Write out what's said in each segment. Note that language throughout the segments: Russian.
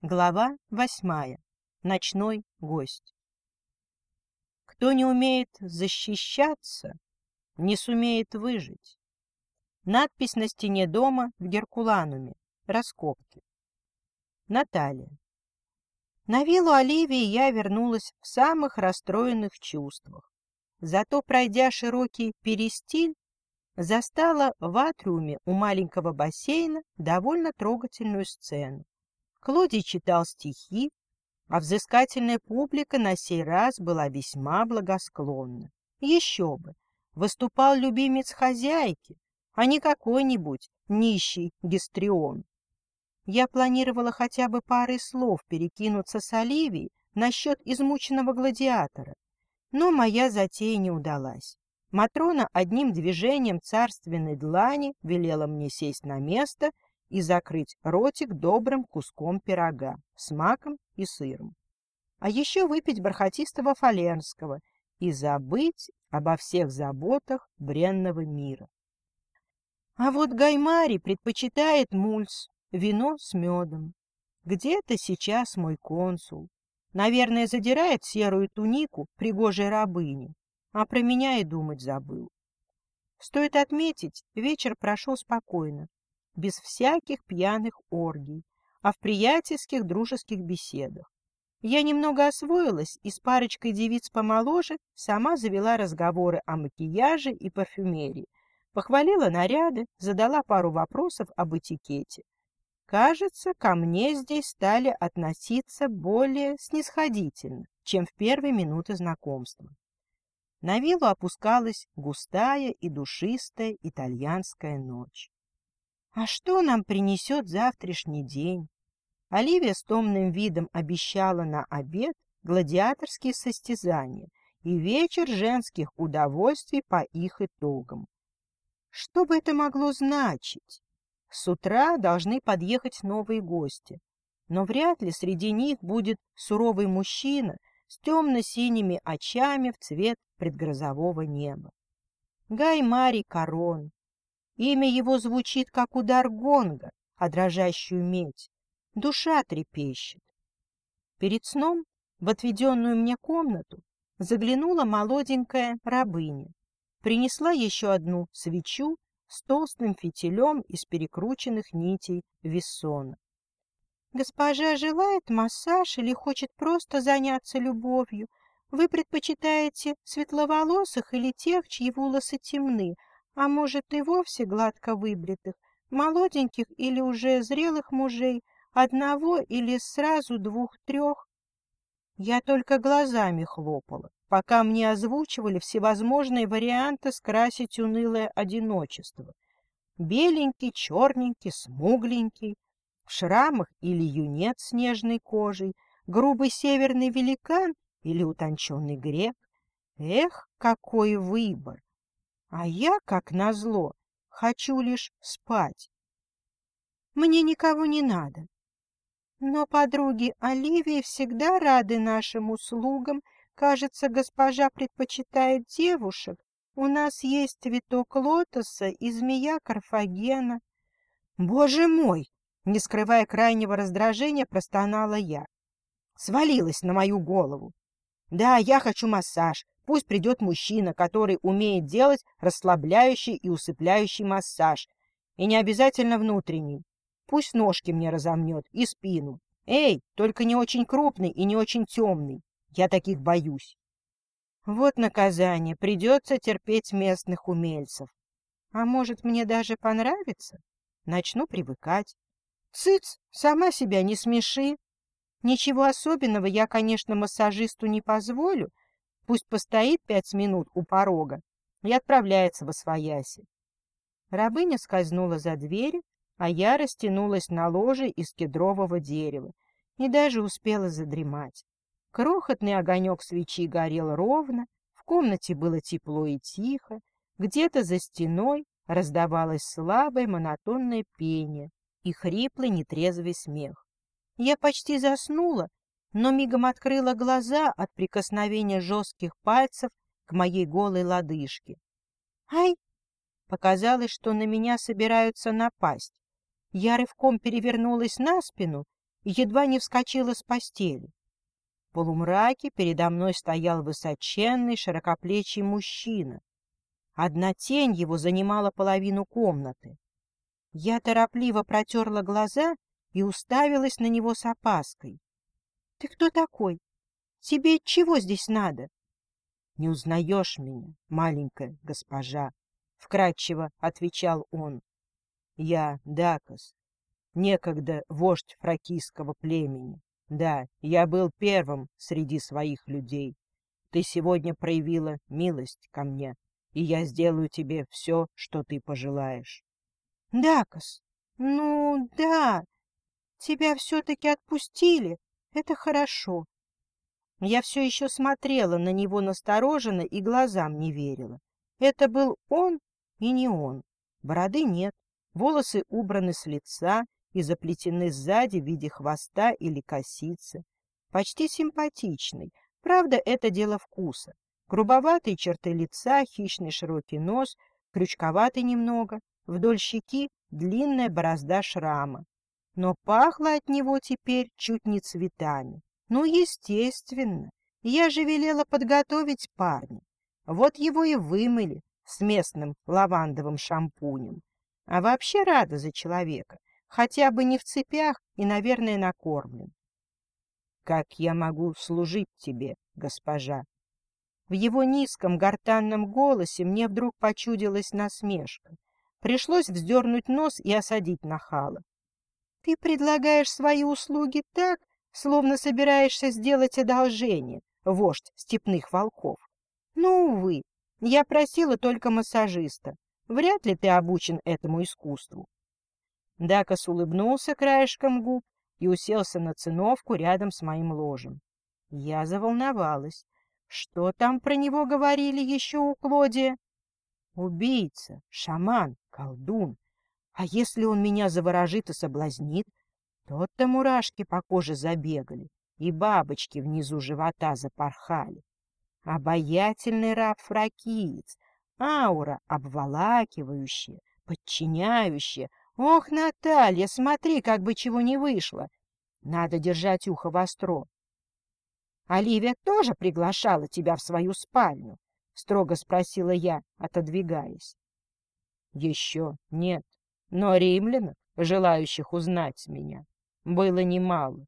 Глава восьмая. Ночной гость. Кто не умеет защищаться, не сумеет выжить. Надпись на стене дома в Геркулануме. Раскопки. Наталья. На виллу Оливии я вернулась в самых расстроенных чувствах. Зато, пройдя широкий перестиль, застала в атриуме у маленького бассейна довольно трогательную сцену. Клодий читал стихи, а взыскательная публика на сей раз была весьма благосклонна. Еще бы! Выступал любимец хозяйки, а не какой-нибудь нищий гистрион. Я планировала хотя бы парой слов перекинуться с Оливией насчет измученного гладиатора, но моя затея не удалась. Матрона одним движением царственной длани велела мне сесть на место — и закрыть ротик добрым куском пирога с маком и сыром. А еще выпить бархатистого фалернского и забыть обо всех заботах бренного мира. А вот Гаймари предпочитает мульс, вино с медом. Где-то сейчас мой консул. Наверное, задирает серую тунику пригожей рабыни, а про меня и думать забыл. Стоит отметить, вечер прошел спокойно без всяких пьяных оргий, а в приятельских дружеских беседах. Я немного освоилась и с парочкой девиц помоложе сама завела разговоры о макияже и парфюмерии, похвалила наряды, задала пару вопросов об этикете. Кажется, ко мне здесь стали относиться более снисходительно, чем в первые минуты знакомства. На виллу опускалась густая и душистая итальянская ночь. А что нам принесет завтрашний день? Оливия с томным видом обещала на обед гладиаторские состязания и вечер женских удовольствий по их итогам. Что бы это могло значить? С утра должны подъехать новые гости, но вряд ли среди них будет суровый мужчина с темно-синими очами в цвет предгрозового неба. Гай Мари Корон, Имя его звучит, как удар гонга, а дрожащую медь. Душа трепещет. Перед сном в отведенную мне комнату заглянула молоденькая рабыня. Принесла еще одну свечу с толстым фитилем из перекрученных нитей вессона. «Госпожа желает массаж или хочет просто заняться любовью? Вы предпочитаете светловолосых или тех, чьи волосы темны, а может и вовсе гладко выбритых, молоденьких или уже зрелых мужей, одного или сразу двух-трех. Я только глазами хлопала, пока мне озвучивали всевозможные варианты скрасить унылое одиночество. Беленький, черненький, смугленький, в шрамах или юнец с нежной кожей, грубый северный великан или утонченный грек. Эх, какой выбор! А я, как назло, хочу лишь спать. Мне никого не надо. Но подруги Оливии всегда рады нашим услугам. Кажется, госпожа предпочитает девушек. У нас есть цветок лотоса и змея Карфагена. Боже мой! Не скрывая крайнего раздражения, простонала я. Свалилась на мою голову. Да, я хочу массаж, Пусть придет мужчина, который умеет делать расслабляющий и усыпляющий массаж. И не обязательно внутренний. Пусть ножки мне разомнет и спину. Эй, только не очень крупный и не очень темный. Я таких боюсь. Вот наказание. Придется терпеть местных умельцев. А может, мне даже понравится? Начну привыкать. Цыц, сама себя не смеши. Ничего особенного я, конечно, массажисту не позволю, Пусть постоит пять минут у порога и отправляется во свояси. Рабыня скользнула за дверь, а я растянулась на ложе из кедрового дерева и даже успела задремать. Крохотный огонек свечи горел ровно, в комнате было тепло и тихо, где-то за стеной раздавалось слабое монотонное пение и хриплый нетрезвый смех. Я почти заснула, но мигом открыла глаза от прикосновения жестких пальцев к моей голой лодыжке. «Ай!» Показалось, что на меня собираются напасть. Я рывком перевернулась на спину и едва не вскочила с постели. В полумраке передо мной стоял высоченный широкоплечий мужчина. Одна тень его занимала половину комнаты. Я торопливо протерла глаза и уставилась на него с опаской. — Ты кто такой? Тебе чего здесь надо? — Не узнаешь меня, маленькая госпожа, — вкратчиво отвечал он. — Я Дакос, некогда вождь фракийского племени. Да, я был первым среди своих людей. Ты сегодня проявила милость ко мне и я сделаю тебе все, что ты пожелаешь. — Дакос, ну да, тебя все-таки отпустили, это хорошо. Я все еще смотрела на него настороженно и глазам не верила. Это был он и не он. Бороды нет, волосы убраны с лица и заплетены сзади в виде хвоста или косицы. Почти симпатичный, правда, это дело вкуса. Грубоватые черты лица, хищный широкий нос, крючковатый немного, вдоль щеки длинная борозда шрама. Но пахло от него теперь чуть не цветами. Ну, естественно, я же велела подготовить парня. Вот его и вымыли с местным лавандовым шампунем. А вообще рада за человека, хотя бы не в цепях и, наверное, накормлен. — Как я могу служить тебе, госпожа? В его низком гортанном голосе мне вдруг почудилась насмешка. Пришлось вздернуть нос и осадить нахала. — Ты предлагаешь свои услуги так, словно собираешься сделать одолжение, вождь степных волков. Ну, увы, я просила только массажиста. Вряд ли ты обучен этому искусству. Дакос улыбнулся краешком губ и уселся на циновку рядом с моим ложем. Я заволновалась. Что там про него говорили еще у Клодия? Убийца, шаман, колдун. А если он меня заворожит и соблазнит? Тот-то мурашки по коже забегали, и бабочки внизу живота запорхали. Обаятельный раб-фракиец, аура обволакивающая, подчиняющая. Ох, Наталья, смотри, как бы чего не вышло. Надо держать ухо востро. Оливия тоже приглашала тебя в свою спальню? — строго спросила я, отодвигаясь. — Еще нет, но римлянок, желающих узнать меня, было немало.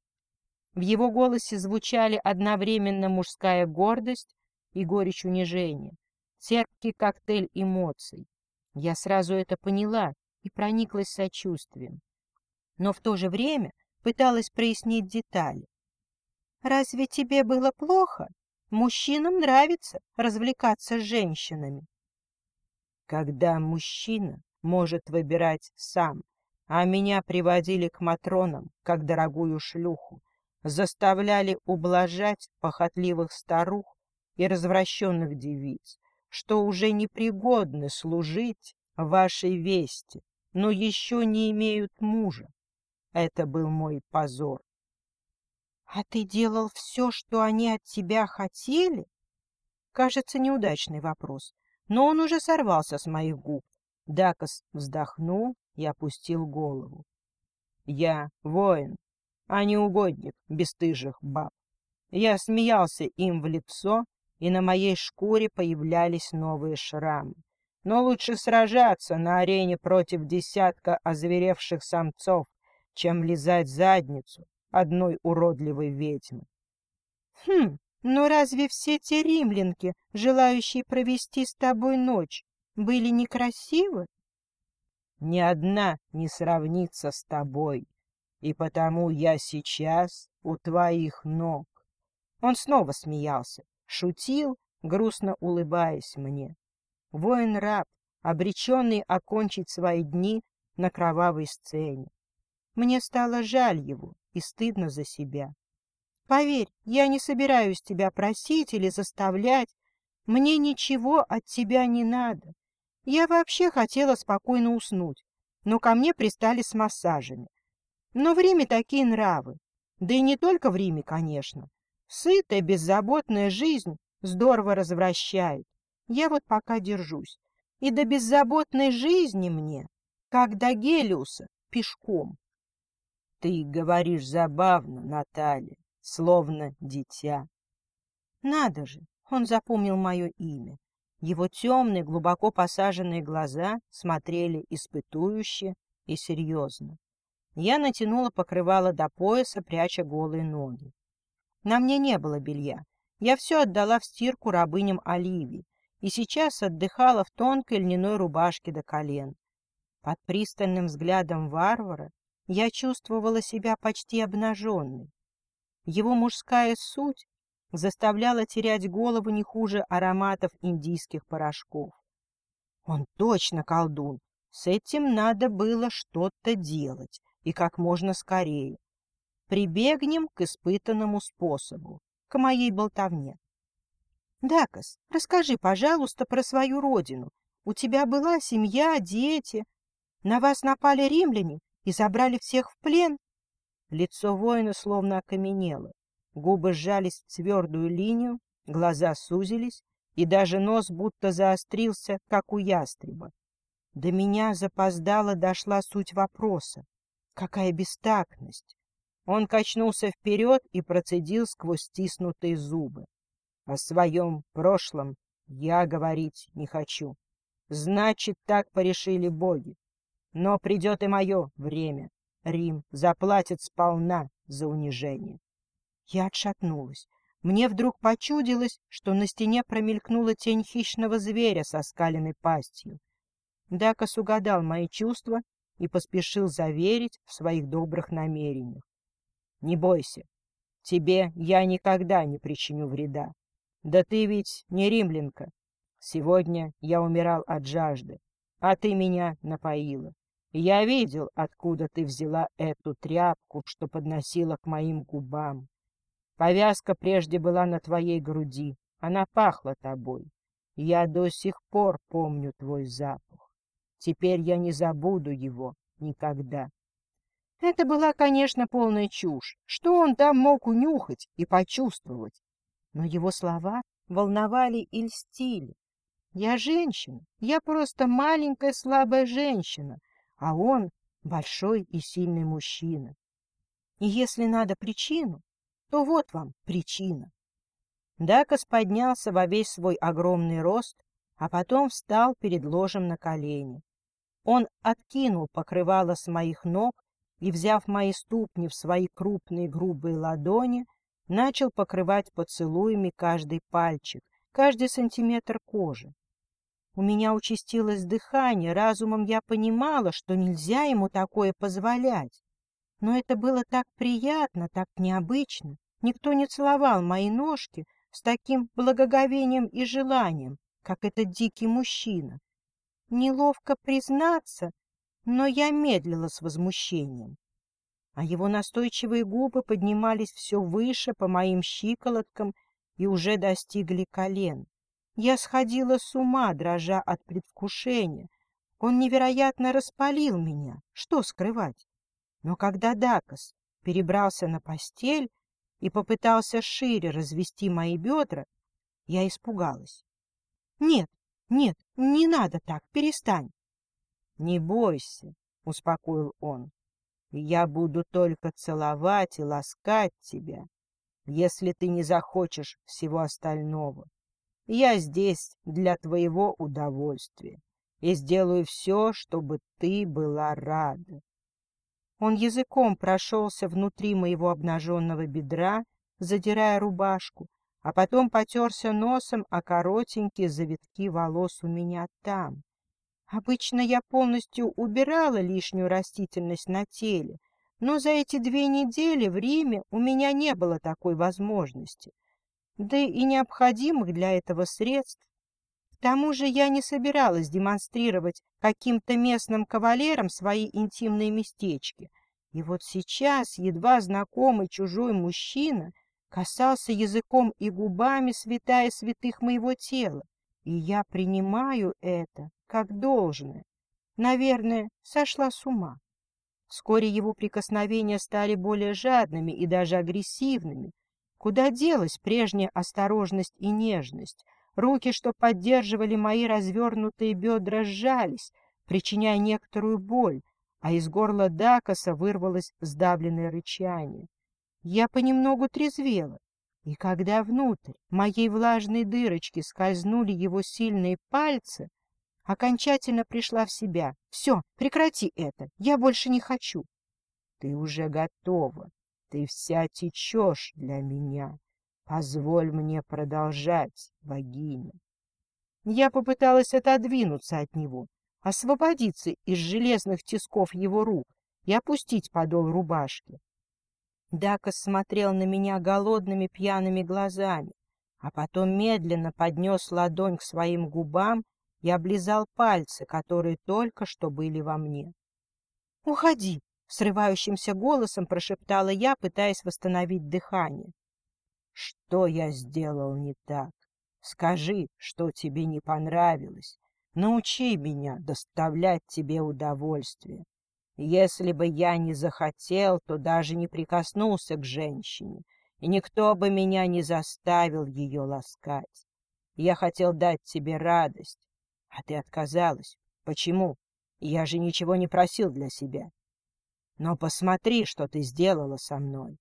В его голосе звучали одновременно мужская гордость и горечь унижения, терпкий коктейль эмоций. Я сразу это поняла и прониклась сочувствием. Но в то же время пыталась прояснить детали. Разве тебе было плохо? Мужчинам нравится развлекаться с женщинами. Когда мужчина может выбирать сам, а меня приводили к матронам, как дорогую шлюху, заставляли ублажать похотливых старух и развращенных девиц, что уже непригодны служить вашей вести, но еще не имеют мужа. Это был мой позор. «А ты делал все, что они от тебя хотели?» Кажется, неудачный вопрос, но он уже сорвался с моих губ. Дакос вздохнул и опустил голову. «Я воин, а не угодник бесстыжих баб. Я смеялся им в лицо, и на моей шкуре появлялись новые шрамы. Но лучше сражаться на арене против десятка озверевших самцов, чем лизать задницу одной уродливой ведьмы. Хм, но разве все те римлянки, желающие провести с тобой ночь, были некрасивы? Ни одна не сравнится с тобой, и потому я сейчас у твоих ног. Он снова смеялся, шутил, грустно улыбаясь мне. Воин-раб, обреченный окончить свои дни на кровавой сцене. Мне стало жаль его, и стыдно за себя. Поверь, я не собираюсь тебя просить или заставлять. Мне ничего от тебя не надо. Я вообще хотела спокойно уснуть, но ко мне пристали с массажами. Но в Риме такие нравы. Да и не только в Риме, конечно. Сытая, беззаботная жизнь здорово развращает. Я вот пока держусь. И до беззаботной жизни мне, как до Гелиуса, пешком. Ты говоришь забавно, Наталья, словно дитя. Надо же, он запомнил мое имя. Его темные, глубоко посаженные глаза смотрели испытующе и серьезно. Я натянула покрывало до пояса, пряча голые ноги. На мне не было белья. Я все отдала в стирку рабыням Оливии и сейчас отдыхала в тонкой льняной рубашке до колен. Под пристальным взглядом варвара я чувствовала себя почти обнаженной. Его мужская суть заставляла терять голову не хуже ароматов индийских порошков. Он точно колдун. С этим надо было что-то делать, и как можно скорее. Прибегнем к испытанному способу, к моей болтовне. Дакас, расскажи, пожалуйста, про свою родину. У тебя была семья, дети. На вас напали римляне и забрали всех в плен? Лицо воина словно окаменело. Губы сжались в твердую линию, глаза сузились, и даже нос будто заострился, как у ястреба. До меня запоздало дошла суть вопроса. Какая бестактность! Он качнулся вперед и процедил сквозь стиснутые зубы. О своем прошлом я говорить не хочу. Значит, так порешили боги. Но придет и мое время. Рим заплатит сполна за унижение. Я отшатнулась. Мне вдруг почудилось, что на стене промелькнула тень хищного зверя со скаленной пастью. Дакас угадал мои чувства и поспешил заверить в своих добрых намерениях. Не бойся, тебе я никогда не причиню вреда. Да ты ведь не римлянка. Сегодня я умирал от жажды, а ты меня напоила. Я видел, откуда ты взяла эту тряпку, что подносила к моим губам. Повязка прежде была на твоей груди, она пахла тобой. Я до сих пор помню твой запах. Теперь я не забуду его никогда. Это была, конечно, полная чушь. Что он там мог унюхать и почувствовать? Но его слова волновали и льстили. Я женщина, я просто маленькая слабая женщина, а он большой и сильный мужчина. И если надо причину, то вот вам причина. Дакас поднялся во весь свой огромный рост, а потом встал перед ложем на колени. Он откинул покрывало с моих ног и, взяв мои ступни в свои крупные грубые ладони, начал покрывать поцелуями каждый пальчик, каждый сантиметр кожи. У меня участилось дыхание, разумом я понимала, что нельзя ему такое позволять. Но это было так приятно, так необычно. Никто не целовал мои ножки с таким благоговением и желанием, как этот дикий мужчина. Неловко признаться, но я медлила с возмущением. А его настойчивые губы поднимались все выше по моим щиколоткам и уже достигли колен. Я сходила с ума, дрожа от предвкушения. Он невероятно распалил меня. Что скрывать? Но когда Дакас перебрался на постель и попытался шире развести мои бедра, я испугалась. Нет, нет, не надо так, перестань. Не бойся, успокоил он. Я буду только целовать и ласкать тебя, если ты не захочешь всего остального. Я здесь для твоего удовольствия и сделаю все, чтобы ты была рада. Он языком прошелся внутри моего обнаженного бедра, задирая рубашку, а потом потерся носом о коротенькие завитки волос у меня там. Обычно я полностью убирала лишнюю растительность на теле, но за эти две недели в Риме у меня не было такой возможности, да и необходимых для этого средств. Тому же я не собиралась демонстрировать каким-то местным кавалерам свои интимные местечки. И вот сейчас едва знакомый чужой мужчина касался языком и губами святая святых моего тела, и я принимаю это как должное. Наверное, сошла с ума. Вскоре его прикосновения стали более жадными и даже агрессивными. Куда делась прежняя осторожность и нежность? Руки, что поддерживали мои развернутые бедра, сжались, причиняя некоторую боль, а из горла Дакоса вырвалось сдавленное рычание. Я понемногу трезвела, и когда внутрь моей влажной дырочки скользнули его сильные пальцы, окончательно пришла в себя. «Все, прекрати это, я больше не хочу». «Ты уже готова, ты вся течешь для меня. Позволь мне продолжать, богиня». Я попыталась отодвинуться от него, освободиться из железных тисков его рук и опустить подол рубашки. Дакос смотрел на меня голодными пьяными глазами, а потом медленно поднес ладонь к своим губам и облизал пальцы, которые только что были во мне. — Уходи! — срывающимся голосом прошептала я, пытаясь восстановить дыхание. — Что я сделал не так? Скажи, что тебе не понравилось. Научи меня доставлять тебе удовольствие. Если бы я не захотел, то даже не прикоснулся к женщине, и никто бы меня не заставил ее ласкать. Я хотел дать тебе радость, а ты отказалась. Почему? Я же ничего не просил для себя. Но посмотри, что ты сделала со мной.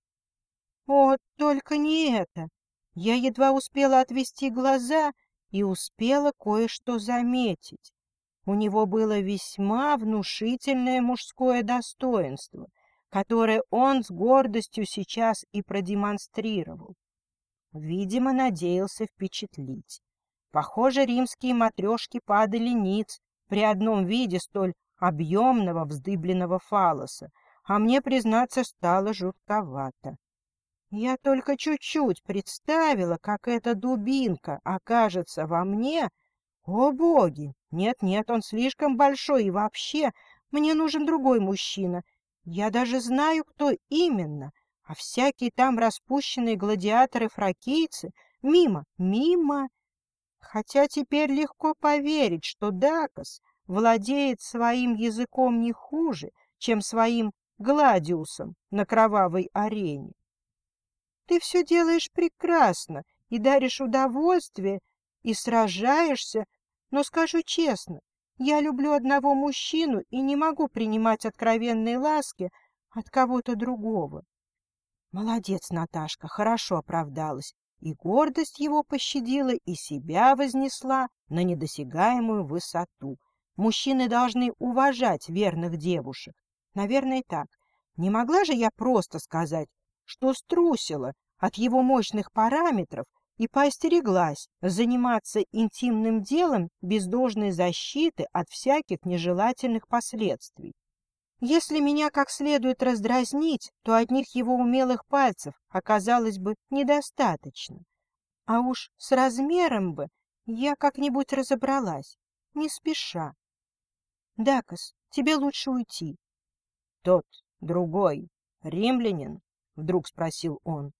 О, только не это! Я едва успела отвести глаза и успела кое-что заметить. У него было весьма внушительное мужское достоинство, которое он с гордостью сейчас и продемонстрировал. Видимо, надеялся впечатлить. Похоже, римские матрешки падали ниц при одном виде столь объемного вздыбленного фалоса, а мне, признаться, стало жутковато. Я только чуть-чуть представила, как эта дубинка окажется во мне. О, боги! Нет-нет, он слишком большой, и вообще мне нужен другой мужчина. Я даже знаю, кто именно, а всякие там распущенные гладиаторы-фракийцы мимо, мимо. Хотя теперь легко поверить, что Дакос владеет своим языком не хуже, чем своим гладиусом на кровавой арене. Ты все делаешь прекрасно и даришь удовольствие, и сражаешься, но скажу честно, я люблю одного мужчину и не могу принимать откровенные ласки от кого-то другого. Молодец, Наташка, хорошо оправдалась, и гордость его пощадила, и себя вознесла на недосягаемую высоту. Мужчины должны уважать верных девушек. Наверное, так. Не могла же я просто сказать, что струсила от его мощных параметров и поостереглась заниматься интимным делом без должной защиты от всяких нежелательных последствий. Если меня как следует раздразнить, то одних его умелых пальцев оказалось бы недостаточно. А уж с размером бы я как-нибудь разобралась, не спеша. Дакос, тебе лучше уйти. Тот, другой, римлянин, — вдруг спросил он.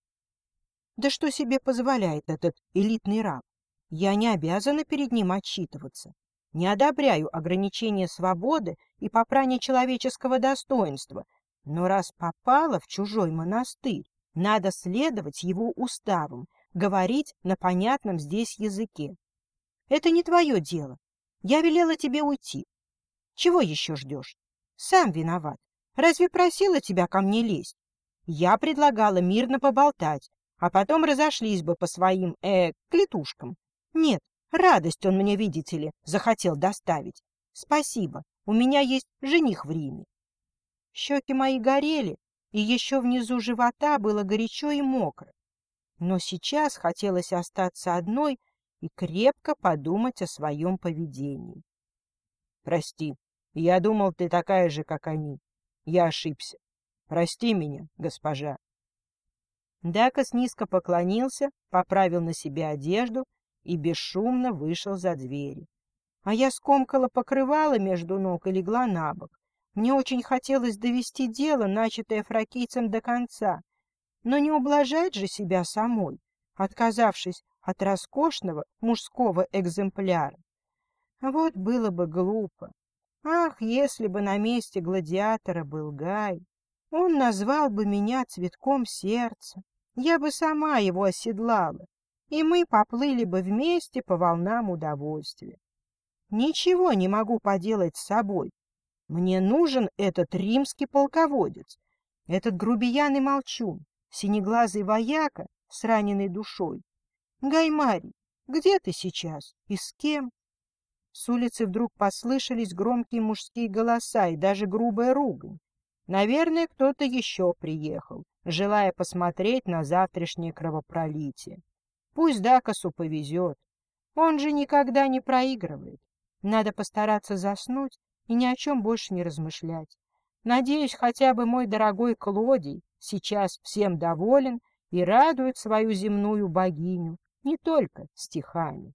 «Да что себе позволяет этот элитный раб? Я не обязана перед ним отчитываться. Не одобряю ограничения свободы и попрание человеческого достоинства, но раз попала в чужой монастырь, надо следовать его уставам, говорить на понятном здесь языке. Это не твое дело. Я велела тебе уйти. Чего еще ждешь? Сам виноват. Разве просила тебя ко мне лезть? Я предлагала мирно поболтать, а потом разошлись бы по своим, э, клетушкам. Нет, радость он мне, видите ли, захотел доставить. Спасибо, у меня есть жених в Риме. Щеки мои горели, и еще внизу живота было горячо и мокро. Но сейчас хотелось остаться одной и крепко подумать о своем поведении. Прости, я думал, ты такая же, как они. Я ошибся. Прости меня, госпожа. Дакос низко поклонился, поправил на себе одежду и бесшумно вышел за двери. А я скомкала покрывало между ног и легла на бок. Мне очень хотелось довести дело, начатое фракийцем, до конца, но не ублажать же себя самой, отказавшись от роскошного мужского экземпляра. Вот было бы глупо. Ах, если бы на месте гладиатора был Гай! Он назвал бы меня цветком сердца, я бы сама его оседлала, и мы поплыли бы вместе по волнам удовольствия. Ничего не могу поделать с собой. Мне нужен этот римский полководец, этот грубиян и молчун, синеглазый вояка с раненой душой. Гаймарий, где ты сейчас и с кем? С улицы вдруг послышались громкие мужские голоса и даже грубая ругань. Наверное, кто-то еще приехал, желая посмотреть на завтрашнее кровопролитие. Пусть Дакасу повезет. Он же никогда не проигрывает. Надо постараться заснуть и ни о чем больше не размышлять. Надеюсь, хотя бы мой дорогой Клодий сейчас всем доволен и радует свою земную богиню не только стихами.